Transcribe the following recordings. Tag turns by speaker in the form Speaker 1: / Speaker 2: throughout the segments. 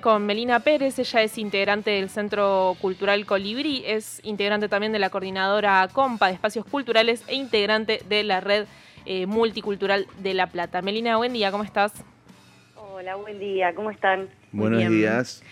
Speaker 1: con Melina Pérez, ella es integrante del Centro Cultural Colibrí, es integrante también de la coordinadora COMPA de Espacios Culturales e integrante de la red eh, multicultural de La Plata. Melina, buen día, ¿cómo estás?
Speaker 2: Hola, buen día, ¿cómo están?
Speaker 3: Buenos días.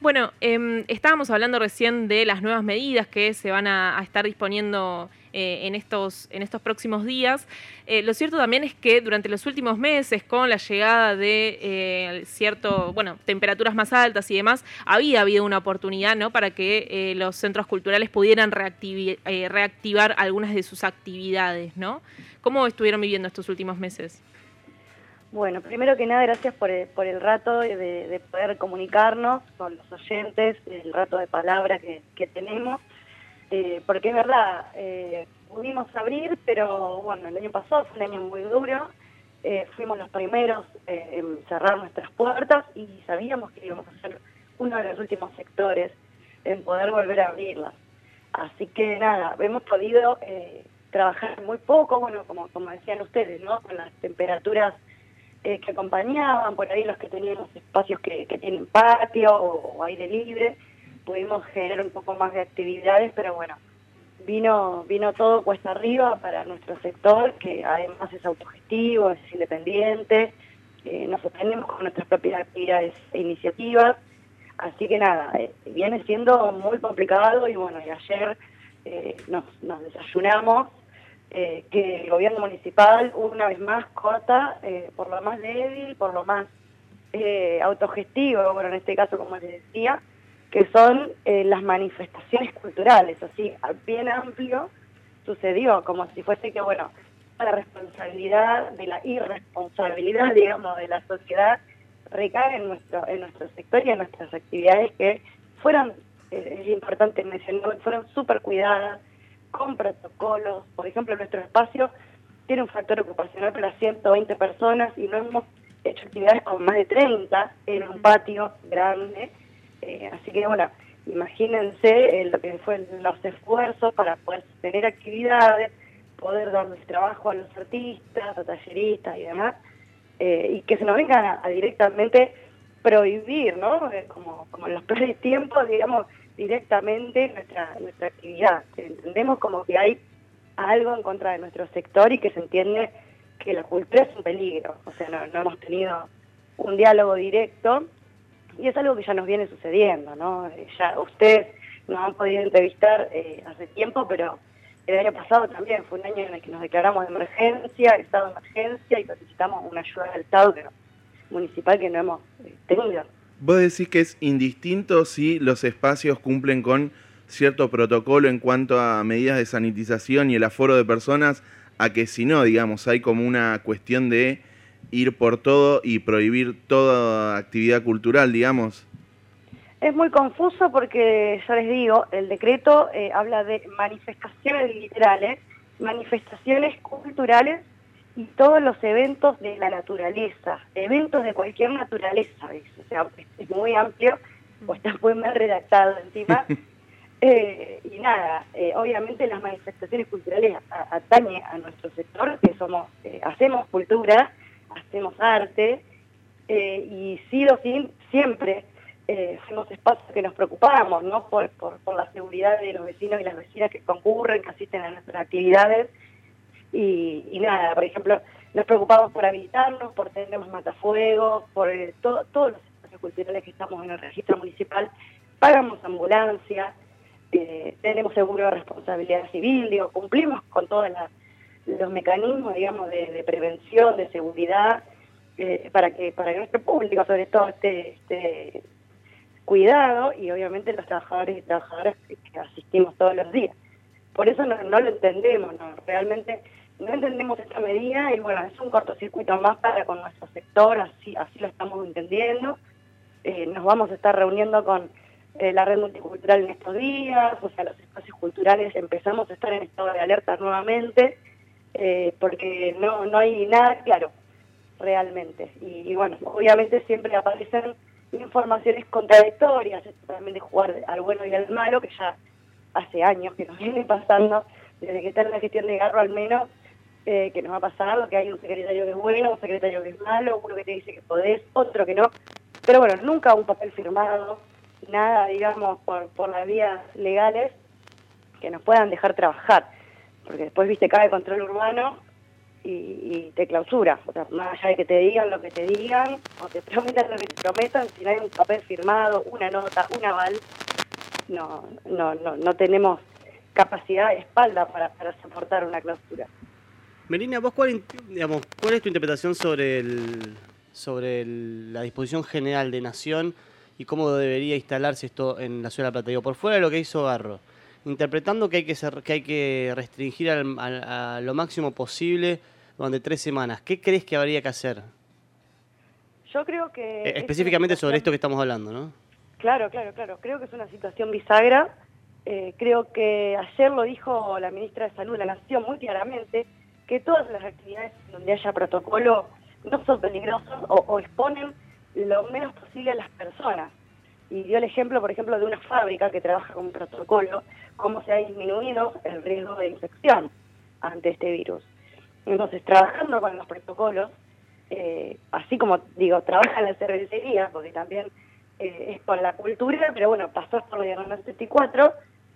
Speaker 1: Bueno, em, estábamos hablando recién de las nuevas medidas que se van a, estar disponiendo eh, en, estos, en estos próximos días. Eh, lo cierto también es que durante los últimos meses, con la llegada de eh, cierto, bueno, temperaturas más altas y demás, había habido una oportunidad ¿no? para que los centros culturales pudieran reactivar algunas de sus actividades, ¿no? ¿Cómo estuvieron viviendo estos últimos meses?
Speaker 2: Bueno, primero que nada, gracias por el, rato de, poder comunicarnos con los oyentes, el rato de palabra que, tenemos, eh, porque es verdad, eh, pudimos abrir, pero bueno, el año pasado fue un año muy duro, eh, fuimos los primeros en cerrar nuestras puertas y sabíamos que íbamos a ser uno de los últimos sectores en poder volver a abrirlas. Así que nada, hemos podido trabajar muy poco, bueno, como, como decían ustedes, ¿no? Con las temperaturas que acompañaban, por ahí los que teníamos espacios que, tienen patio o, aire libre, pudimos generar un poco más de actividades, pero bueno, vino, vino todo cuesta arriba para nuestro sector, que además es autogestivo, es independiente, eh, nos sostenemos con nuestras propias actividades e iniciativas, así que nada, eh, viene siendo muy complicado y bueno, y ayer nos, nos desayunamos eh, que el gobierno municipal una vez más corta eh, por lo más débil, por lo más eh, autogestivo, bueno, en este caso como les decía, que son las manifestaciones culturales, así, bien amplio sucedió, como si fuese que, bueno, la responsabilidad de la irresponsabilidad, digamos, de la sociedad recae en nuestro, en nuestro sector y en nuestras actividades que fueron, es importante mencionar, fueron súper cuidadas, con protocolos. Por ejemplo, nuestro espacio tiene un factor ocupacional para 120 personas y no hemos hecho actividades con más de 30 en un patio grande. Eh, así que, bueno, imagínense eh, lo que fue los esfuerzos para poder tener actividades, poder darles trabajo a los artistas, a talleristas y demás, eh, y que se nos vengan a, directamente prohibir, ¿no? como, como en los peores tiempos, digamos, directamente nuestra, nuestra actividad. Entendemos como que hay algo en contra de nuestro sector y que se entiende que la cultura es un peligro. O sea, no, hemos tenido un diálogo directo y es algo que ya nos viene sucediendo, ¿no? Eh, ya ustedes nos han podido entrevistar eh, hace tiempo, pero el año pasado también fue un año en el que nos declaramos de emergencia, estado de emergencia y solicitamos una ayuda del Estado municipal que no hemos eh, tenido.
Speaker 3: Vos decís que es indistinto si los espacios cumplen con cierto protocolo en cuanto a medidas de sanitización y el aforo de personas, a que si no, digamos, hay como una cuestión de ir por todo y prohibir toda actividad cultural, digamos.
Speaker 2: Es muy confuso porque, ya les digo, el decreto eh, habla de manifestaciones literales, manifestaciones culturales y todos los eventos de la naturaleza, eventos de cualquier naturaleza, o sea, es muy amplio, o está muy mal redactado encima. Eh, y nada, eh, obviamente las manifestaciones culturales atañen a nuestro sector, que somos, eh, hacemos cultura, hacemos arte, y sí o sí, siempre somos espacios que nos preocupamos, ¿no? Por, por, por la seguridad de los vecinos y las vecinas que concurren, que asisten a nuestras actividades, y, nada, por ejemplo, nos preocupamos por habilitarnos, por tener matafuegos, por eh, todos los espacios culturales que estamos en el registro municipal, pagamos ambulancia, eh, tenemos seguro de responsabilidad civil, digo, cumplimos con todos los mecanismos, digamos, de, prevención, de seguridad, eh, para que para que nuestro público, sobre todo, esté, cuidado y obviamente los trabajadores y trabajadoras que, asistimos todos los días. Por eso no, lo entendemos, realmente no entendemos esta medida y bueno, es un cortocircuito más para con nuestro sector, así, así lo estamos entendiendo. Eh, nos vamos a estar reuniendo con eh, la red multicultural en estos días, o sea, los espacios culturales empezamos a estar en estado de alerta nuevamente, eh, porque no, no hay nada claro realmente. Y, bueno, obviamente siempre aparecen informaciones contradictorias, también de jugar al bueno y al malo, que ya hace años que nos viene pasando, desde que está en la gestión de Garro al menos, eh, que nos ha pasado, que hay un secretario que es bueno, un secretario que es malo, uno que te dice que podés, otro que no. Pero bueno, nunca un papel firmado, nada, digamos, por, por las vías legales que nos puedan dejar trabajar. Porque después, viste, cae control urbano y, te clausura. O sea, más allá de que te digan lo que te digan o te prometan lo que te prometan, si no hay un papel firmado, una nota, un aval, no, no, no, no tenemos capacidad de espalda para, soportar una clausura.
Speaker 4: Melina, ¿vos cuál, digamos, cuál es tu interpretación sobre, el, sobre la disposición general de Nación y cómo debería instalarse esto en la ciudad de La Plata? Digo, por fuera de lo que hizo Garro, interpretando que hay que, ser, que, hay que restringir a lo máximo posible durante tres semanas, ¿qué crees que habría que hacer?
Speaker 2: Yo creo que...
Speaker 4: Eh, específicamente sobre esto que estamos hablando, ¿no?
Speaker 2: Claro, claro, claro. Creo que es una situación bisagra. Eh, creo que ayer lo dijo la ministra de Salud de la Nación muy claramente, que todas las actividades donde haya protocolo no son peligrosas o exponen lo menos posible a las personas y dio el ejemplo, por ejemplo, de una fábrica que trabaja con un protocolo, cómo se ha disminuido el riesgo de infección ante este virus. Entonces, trabajando con los protocolos, eh, así como digo, trabaja en la cervecería, porque también eh, es por la cultura, pero bueno, pasó por la 74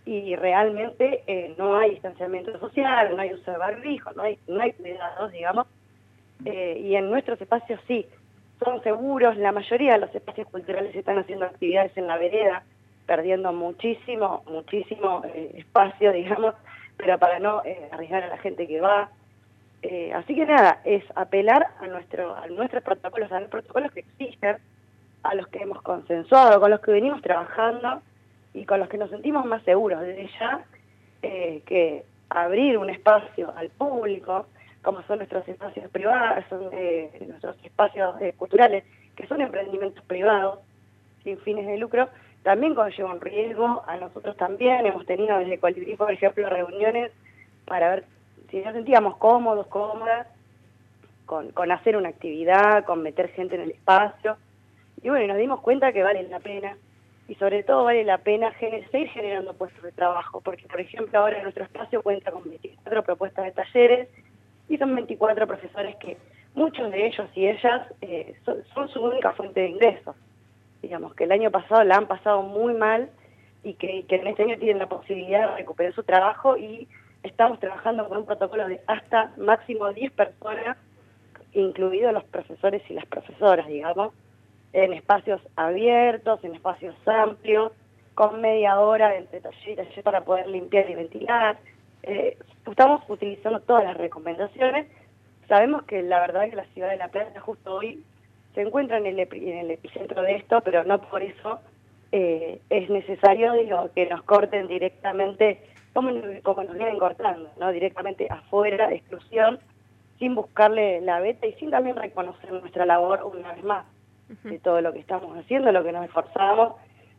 Speaker 2: y realmente eh, no hay distanciamiento social, no hay uso de barbijo, no hay, no hay cuidados, digamos, y en nuestros espacios sí, son seguros, la mayoría de los espacios culturales están haciendo actividades en la vereda, perdiendo muchísimo, muchísimo eh, espacio, digamos, pero para no eh, arriesgar a la gente que va. Eh, así que nada, es apelar a, nuestro, a nuestros protocolos, a los protocolos que existen, a los que hemos consensuado, con los que venimos trabajando y con los que nos sentimos más seguros desde ya, que abrir un espacio al público, como son nuestros espacios privados, son nuestros espacios eh, culturales, que son emprendimientos privados, sin fines de lucro, también conlleva un riesgo, a nosotros también hemos tenido desde Colibrí, por ejemplo, reuniones para ver si nos sentíamos cómodos, cómodas, con, con hacer una actividad, con meter gente en el espacio, y bueno, nos dimos cuenta que vale la pena, y sobre todo vale la pena seguir generando puestos de trabajo, porque por ejemplo ahora nuestro espacio cuenta con 24 propuestas de talleres, y son 24 profesores que muchos de ellos y ellas eh, son, su única fuente de ingresos. Digamos que el año pasado la han pasado muy mal y que, en este año tienen la posibilidad de recuperar su trabajo y estamos trabajando con un protocolo de hasta máximo 10 personas, incluidos los profesores y las profesoras, digamos, en espacios abiertos, en espacios amplios, con media hora entre taller para poder limpiar y ventilar. Eh, estamos utilizando todas las recomendaciones. Sabemos que la verdad es que la ciudad de La Plata justo hoy se encuentra en el, epicentro de esto, pero no por eso eh, es necesario digo, que nos corten directamente, como, como nos vienen cortando, no directamente afuera, exclusión, sin buscarle la beta y sin también reconocer nuestra labor una vez más de todo lo que estamos haciendo, lo que nos esforzamos,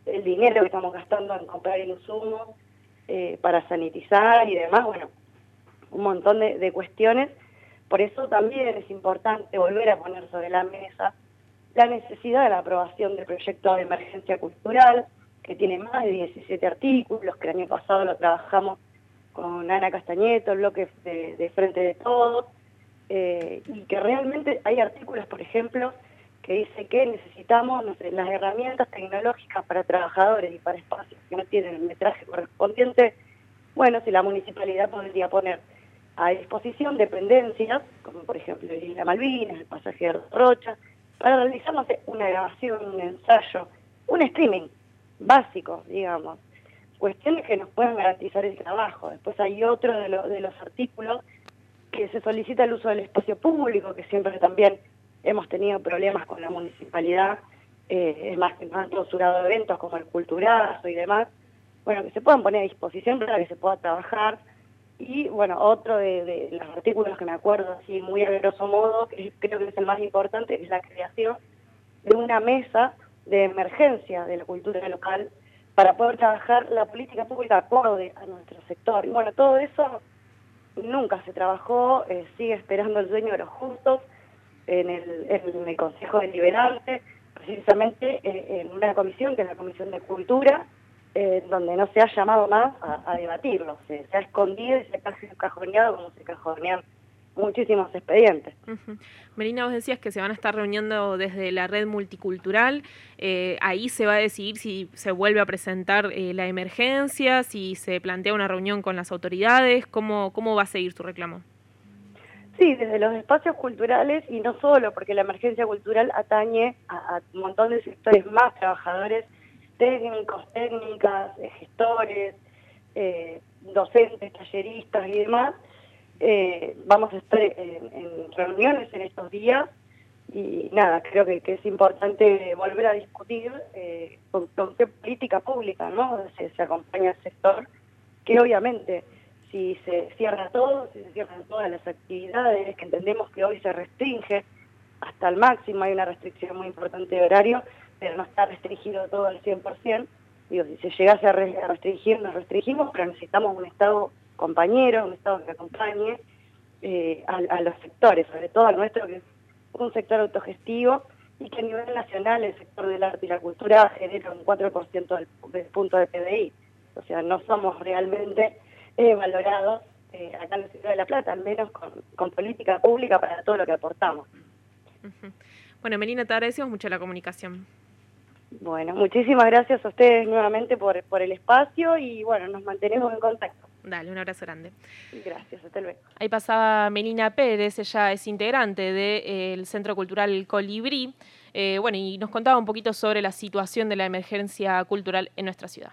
Speaker 2: el dinero que estamos gastando en comprar insumos eh, para sanitizar y demás, bueno, un montón de, cuestiones. Por eso también es importante volver a poner sobre la mesa la necesidad de la aprobación del proyecto de emergencia cultural, que tiene más de 17 artículos, que el año pasado lo trabajamos con Ana Castañeto, el bloque de, Frente de Todos, eh, y que realmente hay artículos, por ejemplo, que dice que necesitamos las herramientas tecnológicas para trabajadores y para espacios que no tienen el metraje correspondiente. Bueno, si la municipalidad podría poner a disposición dependencias, como por ejemplo el Isla Malvinas, el pasaje de Rocha, para realizar una grabación, un ensayo, un streaming básico, digamos, cuestiones que nos puedan garantizar el trabajo. Después hay otro de, de los artículos que se solicita el uso del espacio público, que siempre también hemos tenido problemas con la municipalidad, eh, es más que nos han clausurado eventos como el culturazo y demás, bueno, que se puedan poner a disposición para que se pueda trabajar y bueno, otro de, los artículos que me acuerdo así muy a grosso modo, que creo que es el más importante, es la creación de una mesa de emergencia de la cultura local para poder trabajar la política pública acorde a nuestro sector. Y bueno, todo eso nunca se trabajó, eh, sigue esperando el sueño de los justos en el, en el Consejo Deliberante, precisamente eh, en una comisión que es la Comisión de Cultura, eh, donde no se ha llamado más a, debatirlo, se, ha escondido y se ha cajoneado como se cajonean muchísimos expedientes.
Speaker 1: Melina, vos decías que se van a estar reuniendo desde la red multicultural. Eh, ahí se va a decidir si se vuelve a presentar eh, la emergencia, si se plantea una reunión con las autoridades. ¿Cómo, cómo va a seguir tu reclamo?
Speaker 2: Sí, desde los espacios culturales y no solo, porque la emergencia cultural atañe a, a un montón de sectores más, trabajadores técnicos, técnicas, eh, gestores, eh, docentes, talleristas y demás. Eh, vamos a estar en, reuniones en estos días y nada, creo que, es importante volver a discutir con, con qué política pública ¿no? se, se acompaña al sector, que obviamente si se cierra todo, si se cierran todas las actividades, que entendemos que hoy se restringe hasta el máximo, hay una restricción muy importante de horario, pero no está restringido todo al 100%. Digo, si se llegase a, re- a restringir, nos restringimos, pero necesitamos un Estado compañero, un Estado que acompañe eh, a, a los sectores, sobre todo al nuestro, que es un sector autogestivo y que a nivel nacional el sector del arte y la cultura genera un 4% del, del punto de PBI. O sea, no somos realmente eh, valorados eh, acá en la ciudad de La Plata, al menos con, política pública para todo lo que aportamos.
Speaker 1: Bueno, Melina, te agradecemos mucho la comunicación.
Speaker 2: Bueno, muchísimas gracias a ustedes nuevamente por, por el espacio y bueno, nos mantenemos en contacto.
Speaker 1: Dale, un abrazo grande.
Speaker 2: Gracias, hasta luego.
Speaker 1: Ahí pasaba Melina Pérez, ella es integrante del Centro Cultural Colibrí. Eh, bueno, y nos contaba un poquito sobre la situación de la emergencia cultural en nuestra ciudad.